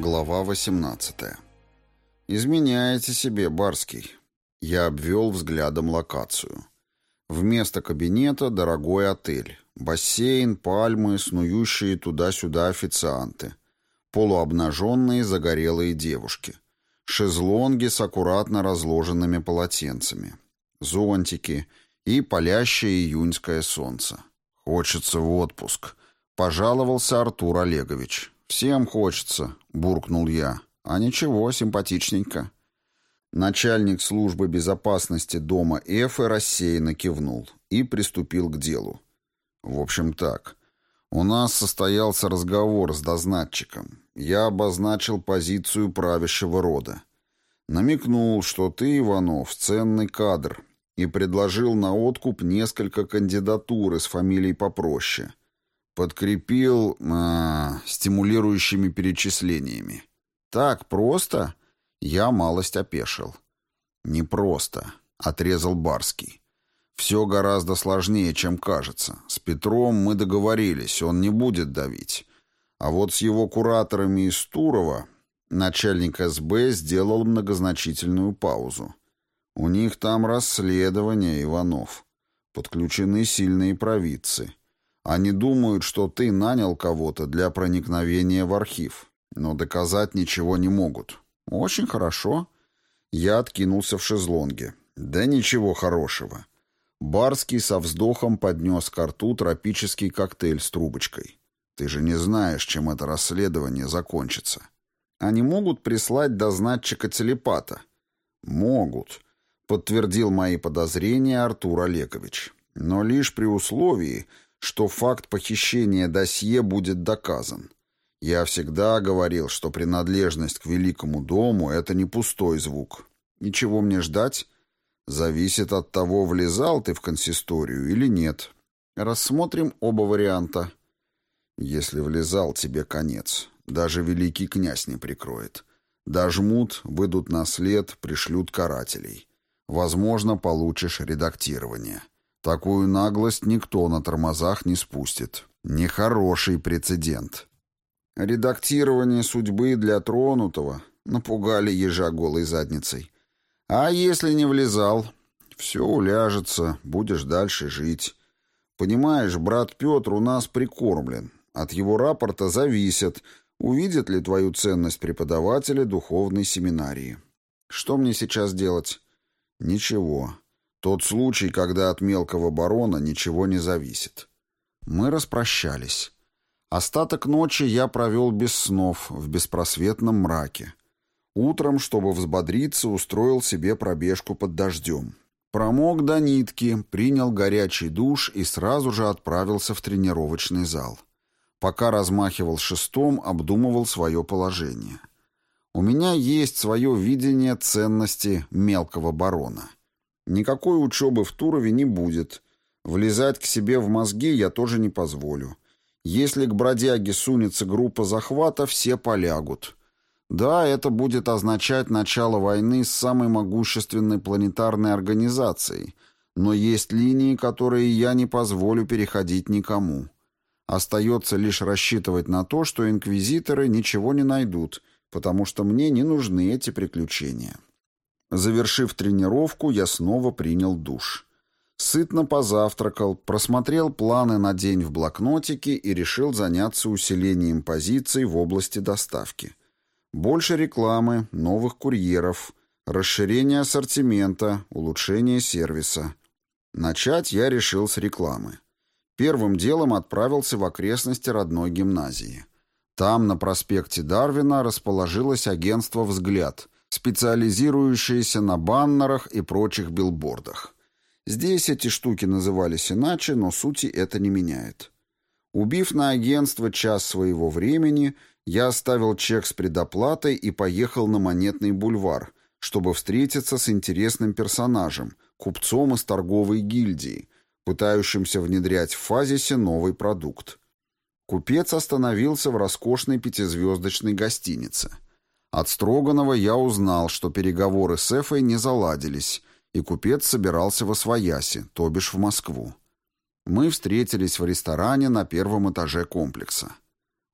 Глава 18. «Изменяете себе, Барский». Я обвел взглядом локацию. Вместо кабинета дорогой отель. Бассейн, пальмы, снующие туда-сюда официанты. Полуобнаженные загорелые девушки. Шезлонги с аккуратно разложенными полотенцами. Зонтики и палящее июньское солнце. «Хочется в отпуск», — пожаловался Артур Олегович. «Всем хочется», — буркнул я. «А ничего, симпатичненько». Начальник службы безопасности дома Эфы рассеянно кивнул и приступил к делу. «В общем так, у нас состоялся разговор с дознатчиком. Я обозначил позицию правящего рода. Намекнул, что ты, Иванов, ценный кадр, и предложил на откуп несколько кандидатур из фамилий попроще — Подкрепил э, стимулирующими перечислениями. Так просто? Я малость опешил. Не просто, отрезал Барский. Все гораздо сложнее, чем кажется. С Петром мы договорились, он не будет давить. А вот с его кураторами из Турова начальник СБ сделал многозначительную паузу. У них там расследование, Иванов. Подключены сильные провидцы. Они думают, что ты нанял кого-то для проникновения в архив, но доказать ничего не могут. Очень хорошо. Я откинулся в шезлонге. Да ничего хорошего. Барский со вздохом поднес к рту тропический коктейль с трубочкой. Ты же не знаешь, чем это расследование закончится. Они могут прислать дознатчика-телепата? Могут, подтвердил мои подозрения Артур Олегович. Но лишь при условии, что факт похищения досье будет доказан. Я всегда говорил, что принадлежность к великому дому — это не пустой звук. Ничего мне ждать? Зависит от того, влезал ты в консисторию или нет. Рассмотрим оба варианта. Если влезал, тебе конец. Даже великий князь не прикроет. Дожмут, выйдут на след, пришлют карателей. Возможно, получишь редактирование. Такую наглость никто на тормозах не спустит. Нехороший прецедент. Редактирование судьбы для тронутого напугали ежа голой задницей. А если не влезал? Все уляжется, будешь дальше жить. Понимаешь, брат Петр у нас прикормлен. От его рапорта зависит, увидят ли твою ценность преподаватели духовной семинарии. Что мне сейчас делать? Ничего. Тот случай, когда от мелкого барона ничего не зависит. Мы распрощались. Остаток ночи я провел без снов, в беспросветном мраке. Утром, чтобы взбодриться, устроил себе пробежку под дождем. Промок до нитки, принял горячий душ и сразу же отправился в тренировочный зал. Пока размахивал шестом, обдумывал свое положение. У меня есть свое видение ценности мелкого барона — Никакой учебы в Турове не будет. Влезать к себе в мозги я тоже не позволю. Если к бродяге сунется группа захвата, все полягут. Да, это будет означать начало войны с самой могущественной планетарной организацией, но есть линии, которые я не позволю переходить никому. Остается лишь рассчитывать на то, что инквизиторы ничего не найдут, потому что мне не нужны эти приключения. Завершив тренировку, я снова принял душ. Сытно позавтракал, просмотрел планы на день в блокнотике и решил заняться усилением позиций в области доставки. Больше рекламы, новых курьеров, расширение ассортимента, улучшение сервиса. Начать я решил с рекламы. Первым делом отправился в окрестности родной гимназии. Там, на проспекте Дарвина, расположилось агентство «Взгляд», специализирующиеся на баннерах и прочих билбордах. Здесь эти штуки назывались иначе, но сути это не меняет. Убив на агентство час своего времени, я оставил чек с предоплатой и поехал на Монетный бульвар, чтобы встретиться с интересным персонажем, купцом из торговой гильдии, пытающимся внедрять в фазисе новый продукт. Купец остановился в роскошной пятизвездочной гостинице – от Строганова я узнал, что переговоры с Эфой не заладились, и купец собирался во Свояси, то бишь в Москву. Мы встретились в ресторане на первом этаже комплекса.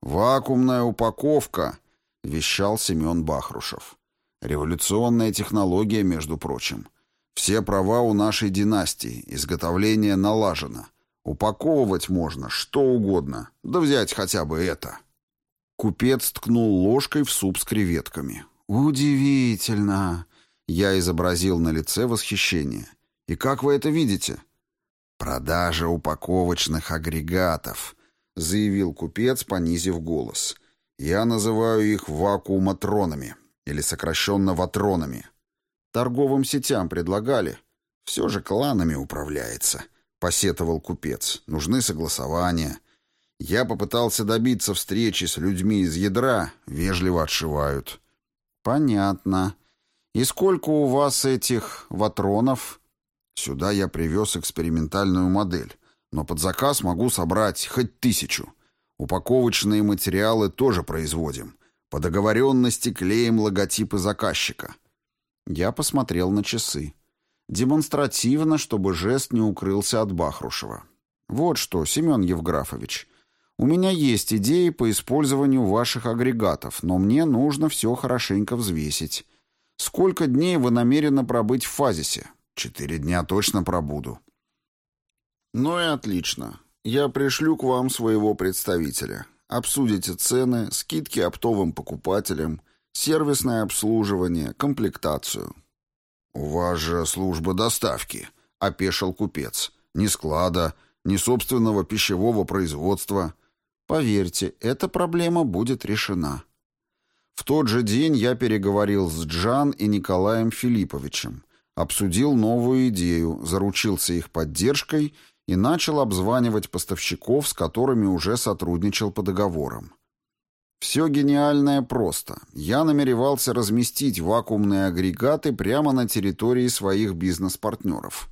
«Вакуумная упаковка!» вещал Семен Бахрушев. Революционная технология, между прочим. Все права у нашей династии, изготовление налажено. Упаковывать можно что угодно, да взять хотя бы это. Купец ткнул ложкой в суп с креветками. «Удивительно!» Я изобразил на лице восхищение. «И как вы это видите?» «Продажа упаковочных агрегатов», — заявил купец, понизив голос. «Я называю их вакууматронами, или сокращенно ватронами. Торговым сетям предлагали. Все же кланами управляется», — посетовал купец. «Нужны согласования». Я попытался добиться встречи с людьми из ядра, вежливо отшивают. «Понятно. И сколько у вас этих ватронов?» Сюда я привез экспериментальную модель, но под заказ могу собрать хоть тысячу. Упаковочные материалы тоже производим. По договоренности клеим логотипы заказчика. Я посмотрел на часы. Демонстративно, чтобы жест не укрылся от Бахрушева. «Вот что, Семен Евграфович, у меня есть идеи по использованию ваших агрегатов, но мне нужно все хорошенько взвесить. Сколько дней вы намерены пробыть в фазисе? Четыре дня точно пробуду. Ну и отлично. Я пришлю к вам своего представителя. Обсудите цены, скидки оптовым покупателям, сервисное обслуживание, комплектацию. У вас же служба доставки, опешил купец. Ни склада, ни собственного пищевого производства. Поверьте, эта проблема будет решена. В тот же день я переговорил с Джан и Николаем Филипповичем, обсудил новую идею, заручился их поддержкой и начал обзванивать поставщиков, с которыми уже сотрудничал по договорам. Все гениальное просто. Я намеревался разместить вакуумные агрегаты прямо на территории своих бизнес-партнеров.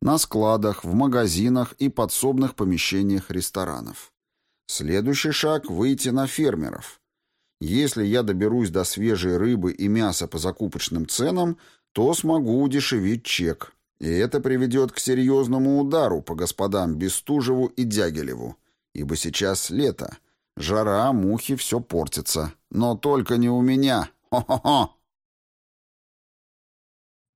На складах, в магазинах и подсобных помещениях ресторанов. Следующий шаг – выйти на фермеров. Если я доберусь до свежей рыбы и мяса по закупочным ценам, то смогу удешевить чек. И это приведет к серьезному удару по господам Бестужеву и Дягилеву. Ибо сейчас лето. Жара, мухи, все портится. Но только не у меня. Хо-хо-хо!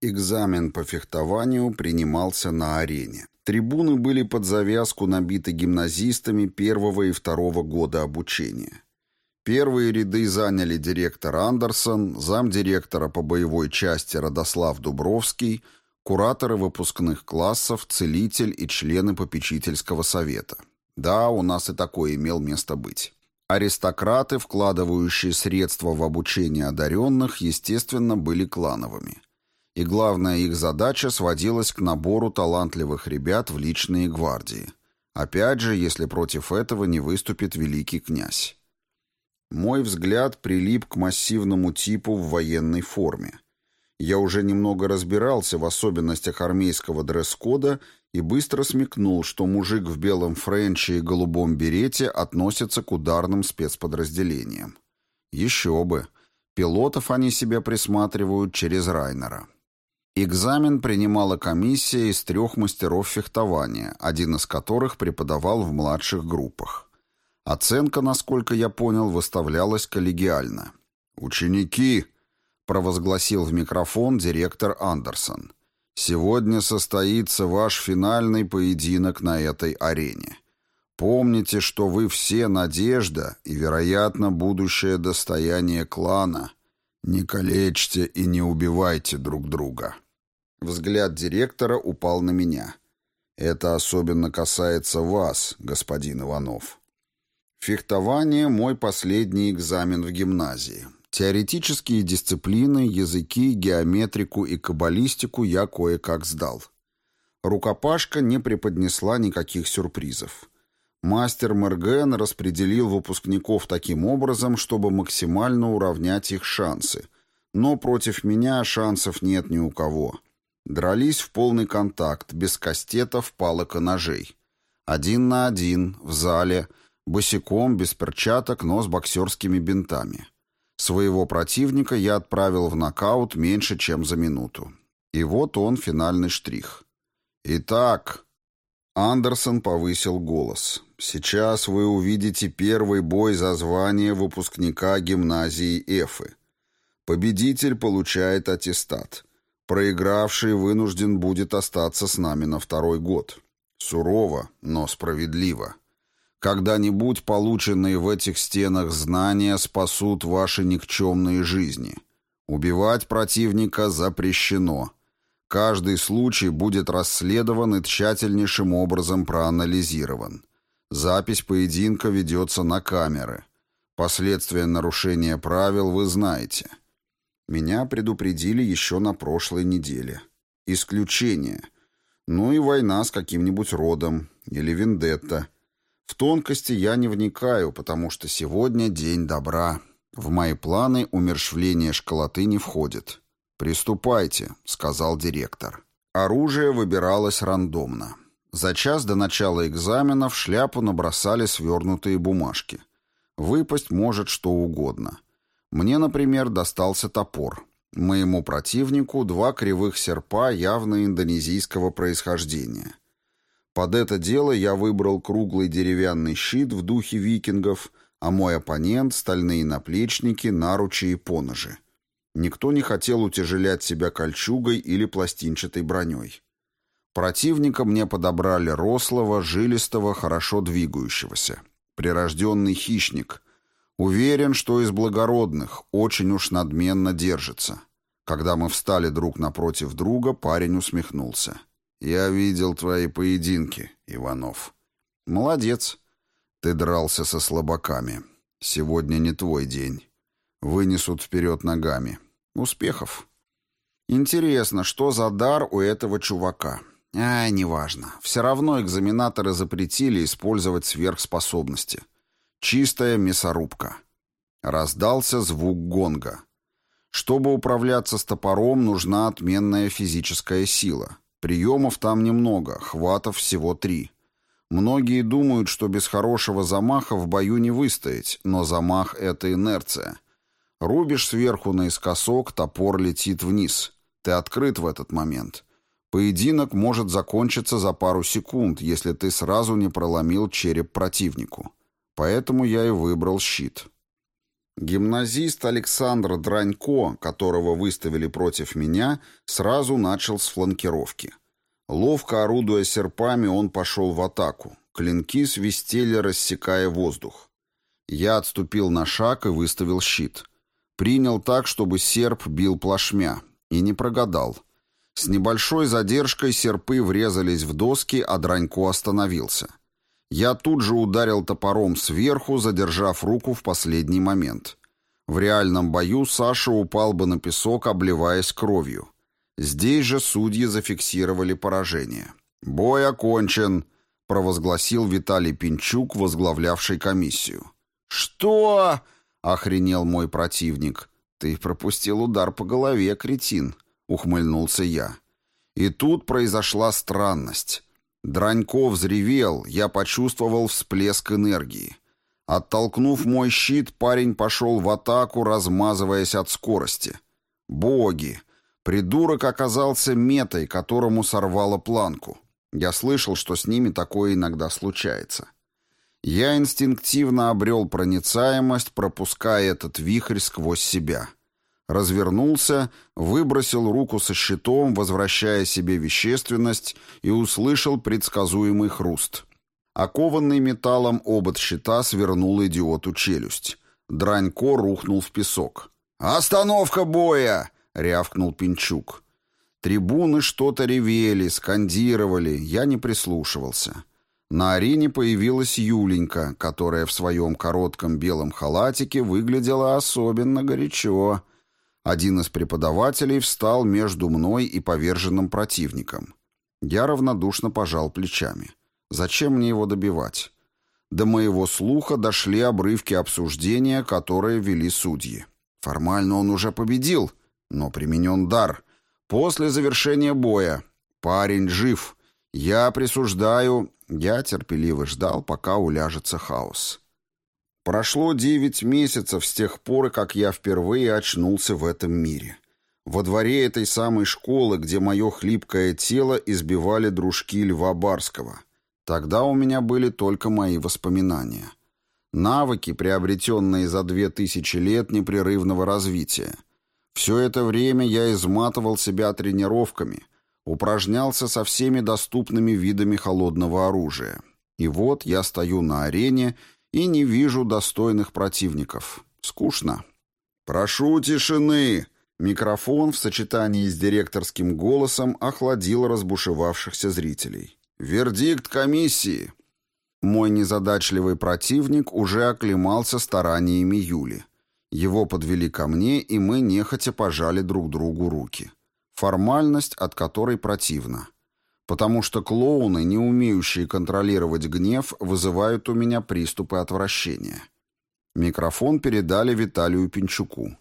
Экзамен по фехтованию принимался на арене. Трибуны были под завязку набиты гимназистами первого и второго года обучения. Первые ряды заняли директор Андерсон, замдиректора по боевой части Родослав Дубровский, кураторы выпускных классов, целитель и члены попечительского совета. Да, у нас и такое имел место быть. Аристократы, вкладывающие средства в обучение одаренных, естественно, были клановыми. И главная их задача сводилась к набору талантливых ребят в личные гвардии. Опять же, если против этого не выступит великий князь. Мой взгляд прилип к массивному типу в военной форме. Я уже немного разбирался в особенностях армейского дресс-кода и быстро смекнул, что мужик в белом френче и голубом берете относится к ударным спецподразделениям. Еще бы. Пилотов они себе присматривают через Райнера. Экзамен принимала комиссия из трех мастеров фехтования, один из которых преподавал в младших группах. Оценка, насколько я понял, выставлялась коллегиально. «Ученики!» — провозгласил в микрофон директор Андерсон. «Сегодня состоится ваш финальный поединок на этой арене. Помните, что вы все надежда и, вероятно, будущее достояние клана. Не калечьте и не убивайте друг друга». Взгляд директора упал на меня. «Это особенно касается вас, господин Иванов». Фехтование – мой последний экзамен в гимназии. Теоретические дисциплины, языки, геометрику и каббалистику я кое-как сдал. Рукопашка не преподнесла никаких сюрпризов. Мастер Мерген распределил выпускников таким образом, чтобы максимально уравнять их шансы. Но против меня шансов нет ни у кого. Дрались в полный контакт, без кастетов, палок и ножей. Один на один, в зале – Босиком, без перчаток, но с боксерскими бинтами. Своего противника я отправил в нокаут меньше, чем за минуту. И вот он, финальный штрих. «Итак...» Андерсон повысил голос. «Сейчас вы увидите первый бой за звание выпускника гимназии Эфы. Победитель получает аттестат. Проигравший вынужден будет остаться с нами на второй год. Сурово, но справедливо. Когда-нибудь полученные в этих стенах знания спасут ваши никчемные жизни. Убивать противника запрещено. Каждый случай будет расследован и тщательнейшим образом проанализирован. Запись поединка ведется на камеры. Последствия нарушения правил вы знаете. Меня предупредили еще на прошлой неделе. Исключение. Ну и война с каким-нибудь родом. Или вендетта. В тонкости я не вникаю, потому что сегодня день добра. В мои планы умершвление школоты не входит. «Приступайте», — сказал директор. Оружие выбиралось рандомно. За час до начала экзамена в шляпу набросали свернутые бумажки. Выпасть может что угодно. Мне, например, достался топор. Моему противнику два кривых серпа явно индонезийского происхождения. Под это дело я выбрал круглый деревянный щит в духе викингов, а мой оппонент — стальные наплечники, наручи и поножи. Никто не хотел утяжелять себя кольчугой или пластинчатой броней. Противника мне подобрали рослого, жилистого, хорошо двигающегося. Прирожденный хищник — Уверен, что из благородных, очень уж надменно держится. Когда мы встали друг напротив друга, парень усмехнулся. «Я видел твои поединки, Иванов». «Молодец. Ты дрался со слабаками. Сегодня не твой день. Вынесут вперед ногами. Успехов». «Интересно, что за дар у этого чувака?» «А, неважно. Все равно экзаменаторы запретили использовать сверхспособности». Чистая мясорубка. Раздался звук гонга. Чтобы управляться с топором, нужна отменная физическая сила. Приемов там немного, хватов всего три. Многие думают, что без хорошего замаха в бою не выстоять, но замах — это инерция. Рубишь сверху наискосок, топор летит вниз. Ты открыт в этот момент. Поединок может закончиться за пару секунд, если ты сразу не проломил череп противнику. Поэтому я и выбрал щит. Гимназист Александр Дранько, которого выставили против меня, сразу начал с фланкировки. Ловко орудуя серпами, он пошел в атаку. Клинки свистели, рассекая воздух. Я отступил на шаг и выставил щит. Принял так, чтобы серп бил плашмя. И не прогадал. С небольшой задержкой серпы врезались в доски, а Дранько остановился. Я тут же ударил топором сверху, задержав руку в последний момент. В реальном бою Саша упал бы на песок, обливаясь кровью. Здесь же судьи зафиксировали поражение. «Бой окончен», — провозгласил Виталий Пинчук, возглавлявший комиссию. «Что?» — охренел мой противник. «Ты пропустил удар по голове, кретин», — ухмыльнулся я. И тут произошла странность. Дранько взревел, я почувствовал всплеск энергии. Оттолкнув мой щит, парень пошел в атаку, размазываясь от скорости. Боги! Придурок оказался метой, которому сорвало планку. Я слышал, что с ними такое иногда случается. Я инстинктивно обрел проницаемость, пропуская этот вихрь сквозь себя развернулся, выбросил руку со щитом, возвращая себе вещественность, и услышал предсказуемый хруст. Окованный металлом обод щита свернул идиоту челюсть. Дранько рухнул в песок. «Остановка боя!» — рявкнул Пинчук. Трибуны что-то ревели, скандировали, я не прислушивался. На арене появилась Юленька, которая в своем коротком белом халатике выглядела особенно горячо — один из преподавателей встал между мной и поверженным противником. Я равнодушно пожал плечами. Зачем мне его добивать? До моего слуха дошли обрывки обсуждения, которые вели судьи. Формально он уже победил, но применен дар. После завершения боя. Парень жив. Я присуждаю... Я терпеливо ждал, пока уляжется хаос. Прошло девять месяцев с тех пор, как я впервые очнулся в этом мире. Во дворе этой самой школы, где мое хлипкое тело избивали дружки Льва Барского. Тогда у меня были только мои воспоминания. Навыки, приобретенные за две тысячи лет непрерывного развития. Все это время я изматывал себя тренировками, упражнялся со всеми доступными видами холодного оружия. И вот я стою на арене и не вижу достойных противников. Скучно. «Прошу тишины!» Микрофон в сочетании с директорским голосом охладил разбушевавшихся зрителей. «Вердикт комиссии!» Мой незадачливый противник уже оклемался стараниями Юли. Его подвели ко мне, и мы нехотя пожали друг другу руки. Формальность, от которой противно. Потому что клоуны, не умеющие контролировать гнев, вызывают у меня приступы отвращения. Микрофон передали Виталию Пинчуку.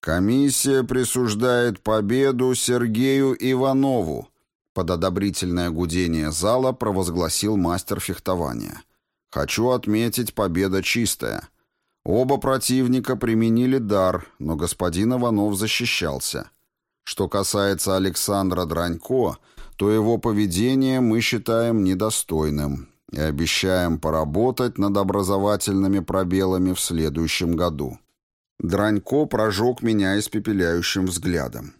«Комиссия присуждает победу Сергею Иванову», под одобрительное гудение зала провозгласил мастер фехтования. «Хочу отметить, победа чистая. Оба противника применили дар, но господин Иванов защищался. Что касается Александра Дранько, то его поведение мы считаем недостойным и обещаем поработать над образовательными пробелами в следующем году». Дранько прожег меня испепеляющим взглядом.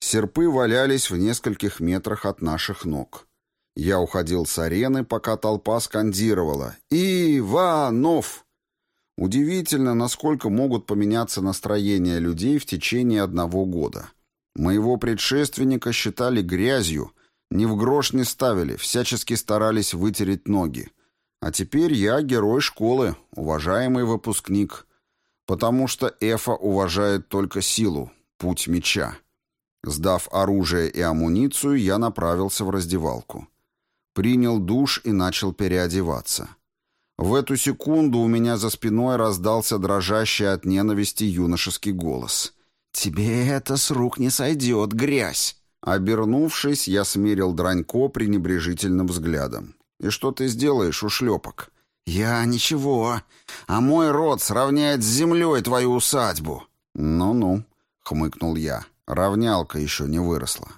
Серпы валялись в нескольких метрах от наших ног. Я уходил с арены, пока толпа скандировала «Иванов!». Удивительно, насколько могут поменяться настроения людей в течение одного года. Моего предшественника считали грязью, ни в грош не ставили, всячески старались вытереть ноги. А теперь я герой школы, уважаемый выпускник потому что Эфа уважает только силу, путь меча. Сдав оружие и амуницию, я направился в раздевалку. Принял душ и начал переодеваться. В эту секунду у меня за спиной раздался дрожащий от ненависти юношеский голос. «Тебе это с рук не сойдет, грязь!» Обернувшись, я смерил Дранько пренебрежительным взглядом. «И что ты сделаешь, ушлепок?» «Я ничего, а мой род сравняет с землей твою усадьбу». «Ну-ну», — хмыкнул я, — «равнялка еще не выросла».